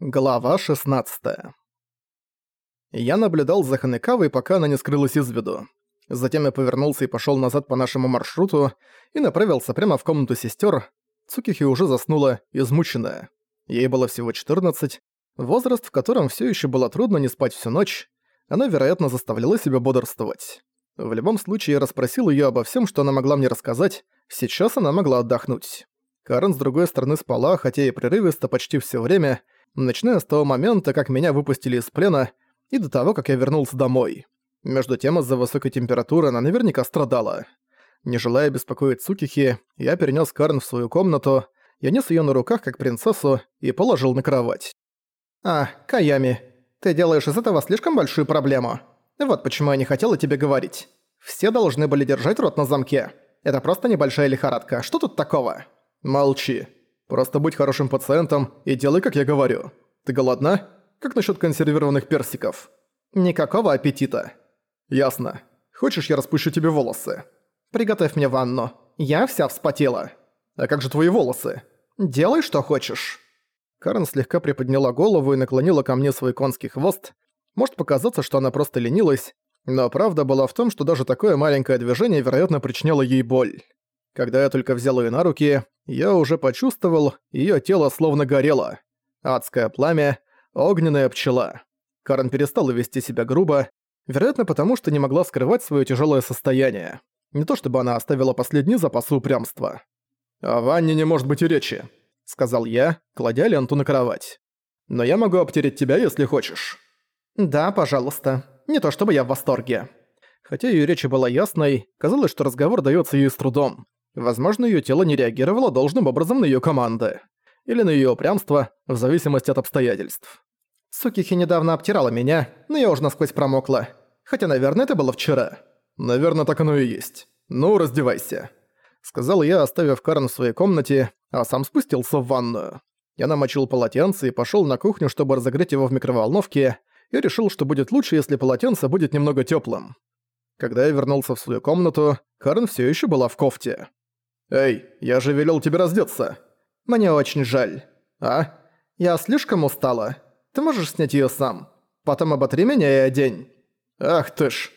Глава 16 Я наблюдал за Ханекавой, пока она не скрылась из виду. Затем я повернулся и пошёл назад по нашему маршруту и направился прямо в комнату сестёр. Цукихи уже заснула, измученная. Ей было всего 14, возраст, в котором всё ещё было трудно не спать всю ночь. Она, вероятно, заставляла себя бодрствовать. В любом случае, я расспросил её обо всём, что она могла мне рассказать. Сейчас она могла отдохнуть. Карен с другой стороны спала, хотя и прерывисто почти всё время, начиная с того момента, как меня выпустили из плена, и до того, как я вернулся домой. Между тем, из-за высокой температуры она наверняка страдала. Не желая беспокоить Цукихи, я перенес Карн в свою комнату, я нес ее на руках, как принцессу, и положил на кровать. «А, Каями, ты делаешь из этого слишком большую проблему. Вот почему я не хотела тебе говорить. Все должны были держать рот на замке. Это просто небольшая лихорадка. Что тут такого?» «Молчи», Просто будь хорошим пациентом и делай, как я говорю. Ты голодна? Как насчет консервированных персиков? Никакого аппетита. Ясно. Хочешь, я распущу тебе волосы? Приготовь мне ванну. Я вся вспотела. А как же твои волосы? Делай, что хочешь. Карен слегка приподняла голову и наклонила ко мне свой конский хвост. Может показаться, что она просто ленилась, но правда была в том, что даже такое маленькое движение, вероятно, причиняло ей боль. Когда я только взял ее на руки, я уже почувствовал, ее тело словно горело. Адское пламя, огненная пчела. Карен перестала вести себя грубо, вероятно потому, что не могла скрывать свое тяжелое состояние. Не то чтобы она оставила последний запас упрямства. «О ванне не может быть и речи», — сказал я, кладя ленту на кровать. «Но я могу обтереть тебя, если хочешь». «Да, пожалуйста. Не то чтобы я в восторге». Хотя ее речь была ясной, казалось, что разговор дается ей с трудом. Возможно, ее тело не реагировало должным образом на ее команды. Или на ее упрямство, в зависимости от обстоятельств. Сукихи недавно обтирала меня, но я уже насквозь промокла. Хотя, наверное, это было вчера. Наверное, так оно и есть. Ну, раздевайся. Сказал я, оставив Карн в своей комнате, а сам спустился в ванную. Я намочил полотенце и пошел на кухню, чтобы разогреть его в микроволновке, и решил, что будет лучше, если полотенце будет немного теплым. Когда я вернулся в свою комнату, Карн все еще была в кофте. «Эй, я же велел тебе раздеться!» «Мне очень жаль». «А? Я слишком устала. Ты можешь снять её сам. Потом оботри меня и одень». «Ах ты ж!»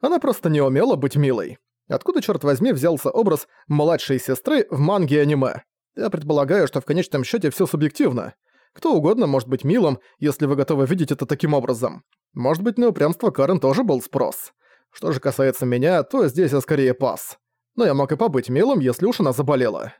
Она просто не умела быть милой. Откуда, черт возьми, взялся образ младшей сестры в манге аниме? Я предполагаю, что в конечном счете все субъективно. Кто угодно может быть милым, если вы готовы видеть это таким образом. Может быть, на упрямство Карен тоже был спрос. Что же касается меня, то здесь я скорее пас но я мог и побыть милым, если уж она заболела.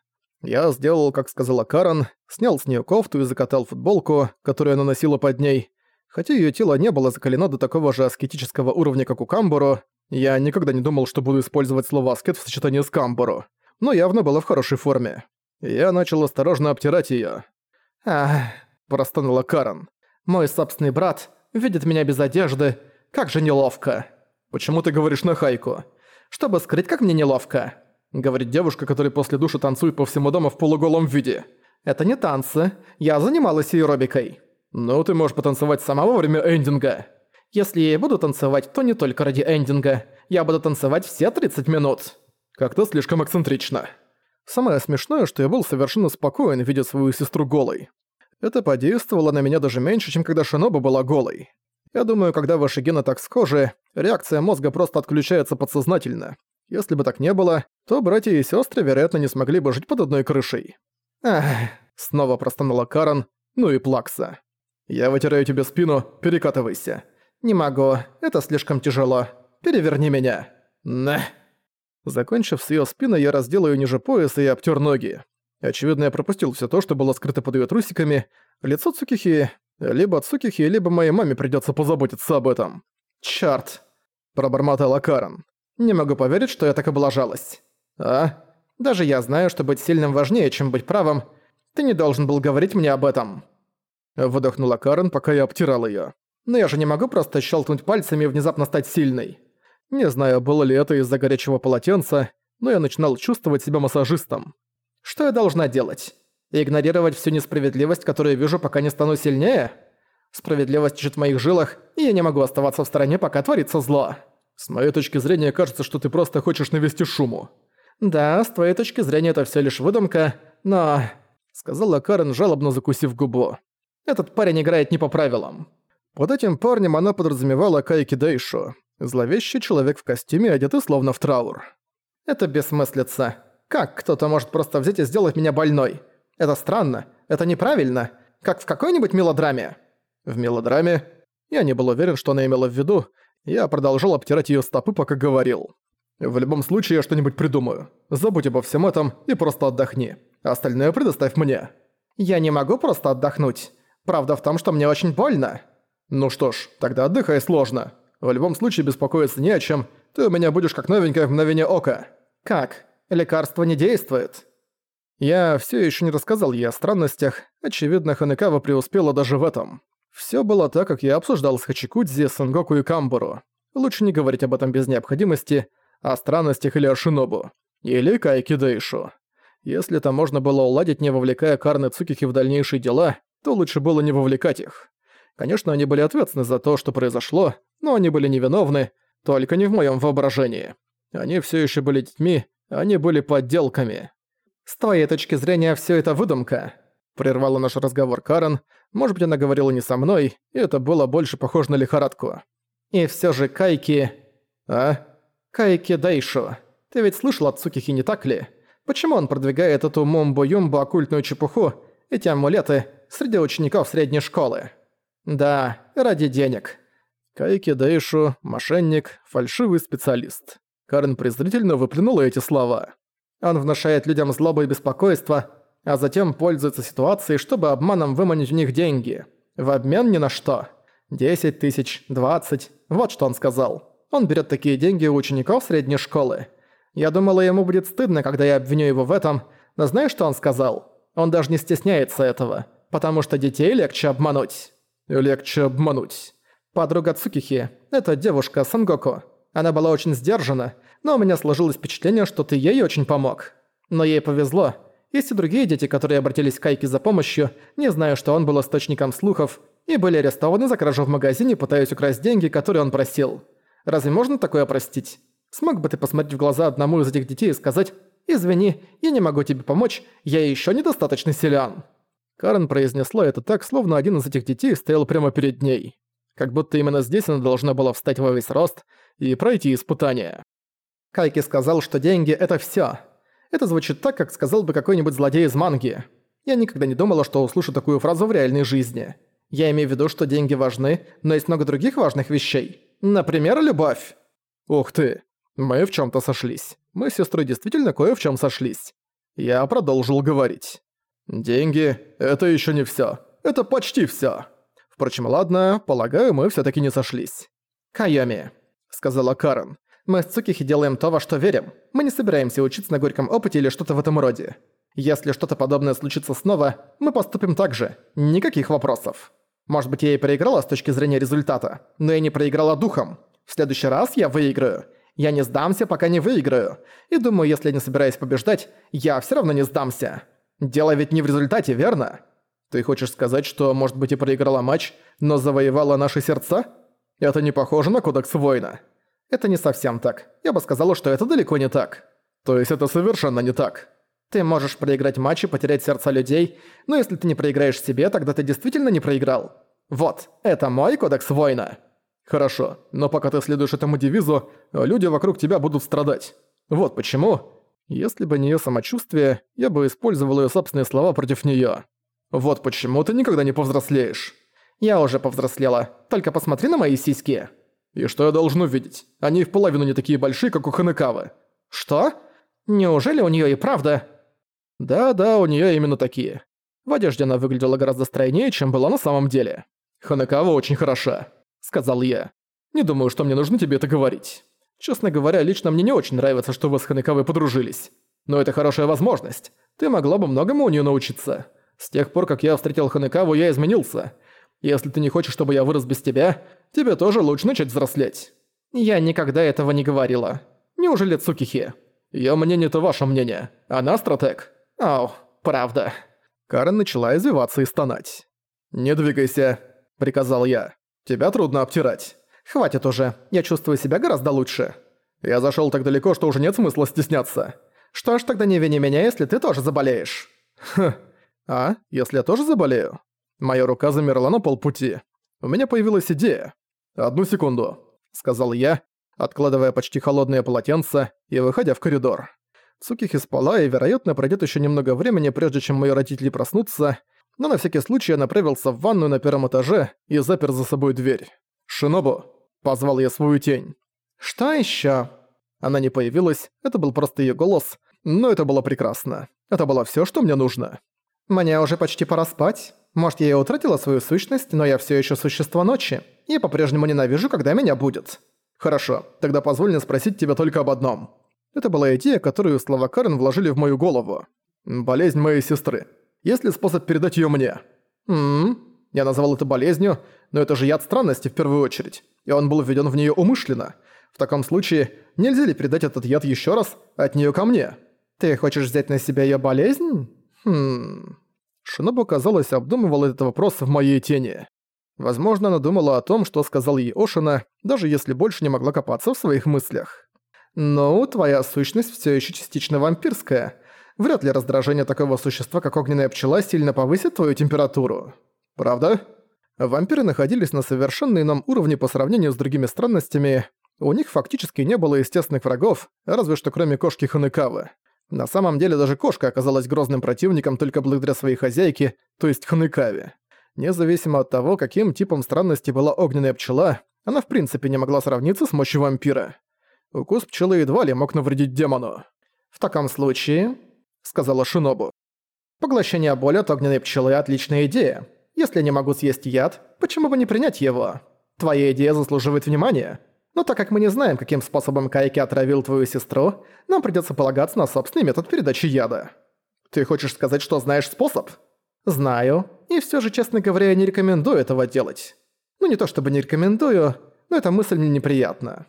Я сделал, как сказала Карен, снял с нее кофту и закатал футболку, которую она носила под ней. Хотя ее тело не было закалено до такого же аскетического уровня, как у Камбуру, я никогда не думал, что буду использовать слово «аскет» в сочетании с Камбуру, но явно было в хорошей форме. Я начал осторожно обтирать ее. «Ах», – простонала Карен. «Мой собственный брат видит меня без одежды. Как же неловко». «Почему ты говоришь на хайку?» Чтобы скрыть, как мне неловко», — говорит девушка, которая после душа танцует по всему дому в полуголом виде. «Это не танцы. Я занималась аэробикой». «Ну, ты можешь потанцевать сама во время эндинга». «Если я буду танцевать, то не только ради эндинга. Я буду танцевать все 30 минут». «Как-то слишком эксцентрично». Самое смешное, что я был совершенно спокоен, видя свою сестру голой. Это подействовало на меня даже меньше, чем когда Шиноба была голой. Я думаю, когда ваши гены так схожи, реакция мозга просто отключается подсознательно. Если бы так не было, то братья и сестры, вероятно, не смогли бы жить под одной крышей. Ах, снова простонала Карен, ну и плакса. Я вытираю тебе спину, перекатывайся. Не могу, это слишком тяжело. Переверни меня. На. Закончив с её спиной, я раздел её ниже пояса и обтер ноги. Очевидно, я пропустил все то, что было скрыто под её трусиками. Лицо Цукихи либо Цукихи, либо моей маме придётся позаботиться об этом. Чёрт!» – пробормотала Карен. «Не могу поверить, что я так облажалась». «А? Даже я знаю, что быть сильным важнее, чем быть правым. Ты не должен был говорить мне об этом». Выдохнула Карен, пока я обтирал её. «Но я же не могу просто щелкнуть пальцами и внезапно стать сильной. Не знаю, было ли это из-за горячего полотенца, но я начинал чувствовать себя массажистом. Что я должна делать? игнорировать всю несправедливость, которую вижу, пока не стану сильнее? Справедливость течет в моих жилах, и я не могу оставаться в стороне, пока творится зло. С моей точки зрения, кажется, что ты просто хочешь навести шуму. Да, с твоей точки зрения это все лишь выдумка, но... Сказала Карен, жалобно закусив губу. Этот парень играет не по правилам». Под этим парнем она подразумевала Кайки Дэйшу, зловещий человек в костюме, одетый словно в траур. «Это бессмыслица. Как кто-то может просто взять и сделать меня больной? Это странно. Это неправильно. Как в какой-нибудь мелодраме». «В мелодраме?» Я не был уверен, что она имела в виду. Я продолжал обтирать её стопы, пока говорил. «В любом случае я что-нибудь придумаю. Забудь обо всем этом и просто отдохни. Остальное предоставь мне». «Я не могу просто отдохнуть. Правда в том, что мне очень больно». «Ну что ж, тогда отдыхай сложно. В любом случае беспокоиться не о чем. Ты у меня будешь как новенькая в мгновение ока». «Как? Лекарство не действует?» Я все еще не рассказал ей о странностях. Очевидно, Ханекава преуспела даже в этом. Все было так, как я обсуждал с Хачикудзи, Сангоку и Камбуру. Лучше не говорить об этом без необходимости, о странностях или о Шинобу. Или Кайки Дэйшу. Если это можно было уладить, не вовлекая Карны Цукихи в дальнейшие дела, то лучше было не вовлекать их. Конечно, они были ответственны за то, что произошло, но они были невиновны, только не в моем воображении. Они все еще были детьми, они были подделками. «С твоей точки зрения, все это выдумка», — прервала наш разговор Карен. Может быть, она говорила не со мной, и это было больше похоже на лихорадку. «И все же Кайки...» «А?» «Кайки Дайшо. Ты ведь слышал от Цукихи, не так ли? Почему он продвигает эту мумбу-юмбу оккультную чепуху, эти амулеты, среди учеников средней школы?» «Да, ради денег». Кайки Дайшо – мошенник, фальшивый специалист. Карен презрительно выплюнула эти слова. Он внушает людям злобу и беспокойство, а затем пользуется ситуацией, чтобы обманом выманить у них деньги. В обмен ни на что. 10 тысяч, 20, вот что он сказал. Он берет такие деньги у учеников средней школы. Я думала, ему будет стыдно, когда я обвиню его в этом, но знаешь, что он сказал? Он даже не стесняется этого, потому что детей легче обмануть. Легче обмануть. Подруга Цукихи, это девушка Сангоку. Она была очень сдержана, но у меня сложилось впечатление, что ты ей очень помог. Но ей повезло. Есть и другие дети, которые обратились к Кайке за помощью, не зная, что он был источником слухов, и были арестованы за кражу в магазине, пытаясь украсть деньги, которые он просил. Разве можно такое простить? Смог бы ты посмотреть в глаза одному из этих детей и сказать «Извини, я не могу тебе помочь, я еще недостаточно силен». Карен произнесла это так, словно один из этих детей стоял прямо перед ней. Как будто именно здесь она должна была встать во весь рост и пройти испытание. Кайки сказал, что деньги — это всё. Это звучит так, как сказал бы какой-нибудь злодей из манги. Я никогда не думала, что услышу такую фразу в реальной жизни. Я имею в виду, что деньги важны, но есть много других важных вещей. Например, любовь. Ух ты, мы в чём-то сошлись. Мы с сестрой действительно кое в чём сошлись. Я продолжил говорить. Деньги — это ещё не всё. Это почти всё. Впрочем, ладно, полагаю, мы всё-таки не сошлись. «Кайоми», — сказала Карен. Мы с Цукихи делаем то, во что верим. Мы не собираемся учиться на горьком опыте или что-то в этом роде. Если что-то подобное случится снова, мы поступим так же. Никаких вопросов. Может быть, я и проиграла с точки зрения результата, но я не проиграла духом. В следующий раз я выиграю. Я не сдамся, пока не выиграю. И думаю, если я не собираюсь побеждать, я все равно не сдамся. Дело ведь не в результате, верно? Ты хочешь сказать, что, может быть, и проиграла матч, но завоевала наши сердца? Это не похоже на кодекс воина. Это не совсем так. Я бы сказала, что это далеко не так. То есть это совершенно не так. Ты можешь проиграть матч и потерять сердца людей, но если ты не проиграешь себе, тогда ты действительно не проиграл. Вот, это мой кодекс воина. Хорошо, но пока ты следуешь этому девизу, люди вокруг тебя будут страдать. Вот почему. Если бы не её самочувствие, я бы использовал её собственные слова против неё. Вот почему ты никогда не повзрослеешь. Я уже повзрослела. Только посмотри на мои сиськи. И что я должен увидеть? Они в половину не такие большие, как у Ханекавы. Что? Неужели у неё и правда? Да-да, у неё именно такие. В одежде она выглядела гораздо стройнее, чем была на самом деле. Ханекава очень хороша, сказал я. Не думаю, что мне нужно тебе это говорить. Честно говоря, лично мне не очень нравится, что вы с Ханекавой подружились. Но это хорошая возможность. Ты могла бы многому у неё научиться. С тех пор, как я встретил Ханекаву, я изменился. Если ты не хочешь, чтобы я вырос без тебя, тебе тоже лучше начать взрослеть. Я никогда этого не говорила. Неужели Цукихи? Её мнение-то ваше мнение. Она стратег. Ау, правда. Карен начала извиваться и стонать. «Не двигайся», — приказал я. «Тебя трудно обтирать. Хватит уже, я чувствую себя гораздо лучше. Я зашёл так далеко, что уже нет смысла стесняться. Что ж, тогда не вини меня, если ты тоже заболеешь». «Хм, а, если я тоже заболею?» Моя рука замерла на полпути. У меня появилась идея. «Одну секунду», — сказал я, откладывая почти холодное полотенце и выходя в коридор. Цукихи спала, и, вероятно, пройдет еще немного времени, прежде чем мои родители проснутся, но на всякий случай я направился в ванную на первом этаже и запер за собой дверь. «Шинобу!» — позвал я свою тень. «Что еще? Она не появилась, это был просто ее голос, но это было прекрасно. Это было все, что мне нужно. «Мне уже почти пора спать. Может, я и утратила свою сущность, но я все еще существо ночи, и по-прежнему ненавижу, когда меня будет». «Хорошо, тогда позволь мне спросить тебя только об одном». Это была идея, которую слова Карен вложили в мою голову. «Болезнь моей сестры. Есть ли способ передать ее мне?» «Ммм, я назвал это болезнью, но это же яд странности в первую очередь, и он был введен в нее умышленно. В таком случае, нельзя ли передать этот яд еще раз от нее ко мне? Ты хочешь взять на себя ее болезнь? Хм... Шинобу, казалось, обдумывал этот вопрос в моей тени. Возможно, она думала о том, что сказал ей Ошина, даже если больше не могла копаться в своих мыслях. «Ну, твоя сущность все еще частично вампирская. Вряд ли раздражение такого существа, как огненная пчела, сильно повысит твою температуру. Правда?» Вампиры находились на совершенно ином уровне по сравнению с другими странностями, у них фактически не было естественных врагов, разве что кроме кошки Ханыкавы. На самом деле даже кошка оказалась грозным противником только благодаря своей хозяйке, то есть Ханыкаве. Независимо от того, каким типом странности была огненная пчела, она в принципе не могла сравниться с мощью вампира. Укус пчелы едва ли мог навредить демону. «В таком случае», — сказала Шинобу, — «поглощение боли от огненной пчелы — отличная идея. Если не могу съесть яд, почему бы не принять его? Твоя идея заслуживает внимания. Но так как мы не знаем, каким способом Кайки отравил твою сестру, нам придётся полагаться на собственный метод передачи яда. Ты хочешь сказать, что знаешь способ? Знаю. И всё же, честно говоря, я не рекомендую этого делать. Ну не то чтобы не рекомендую, но эта мысль мне неприятна.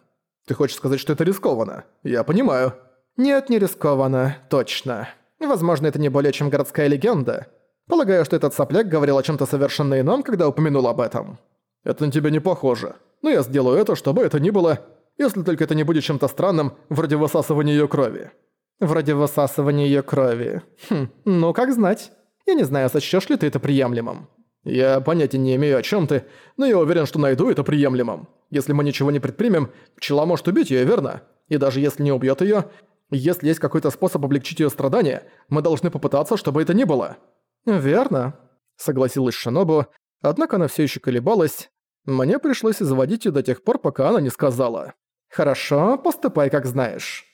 Ты хочешь сказать, что это рискованно? Я понимаю. Нет, не рискованно, точно. Возможно, это не более чем городская легенда. Полагаю, что этот сопляк говорил о чём-то совершенно ином, когда упомянул об этом. Это на тебя не похоже но я сделаю это, чтобы это ни было, если только это не будет чем-то странным, вроде высасывания её крови». «Вроде высасывания её крови. Хм, ну как знать. Я не знаю, сочтёшь ли ты это приемлемым». «Я понятия не имею, о чём ты, но я уверен, что найду это приемлемым. Если мы ничего не предпримем, пчела может убить её, верно? И даже если не убьёт её, если есть какой-то способ облегчить её страдания, мы должны попытаться, чтобы это не было». «Верно», — согласилась Шинобу, однако она всё ещё колебалась, мне пришлось заводить ее до тех пор, пока она не сказала. «Хорошо, поступай как знаешь».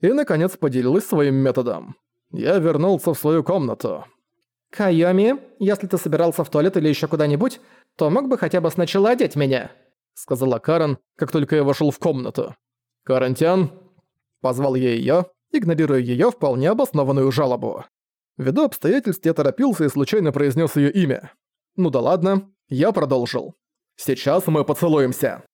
И, наконец, поделилась своим методом. Я вернулся в свою комнату. «Кайоми, если ты собирался в туалет или еще куда-нибудь, то мог бы хотя бы сначала одеть меня», — сказала Карен, как только я вошел в комнату. «Карантян?» — позвал я ее, игнорируя ее вполне обоснованную жалобу. Ввиду обстоятельств я торопился и случайно произнес ее имя. Ну да ладно, я продолжил. Сейчас мы поцелуемся.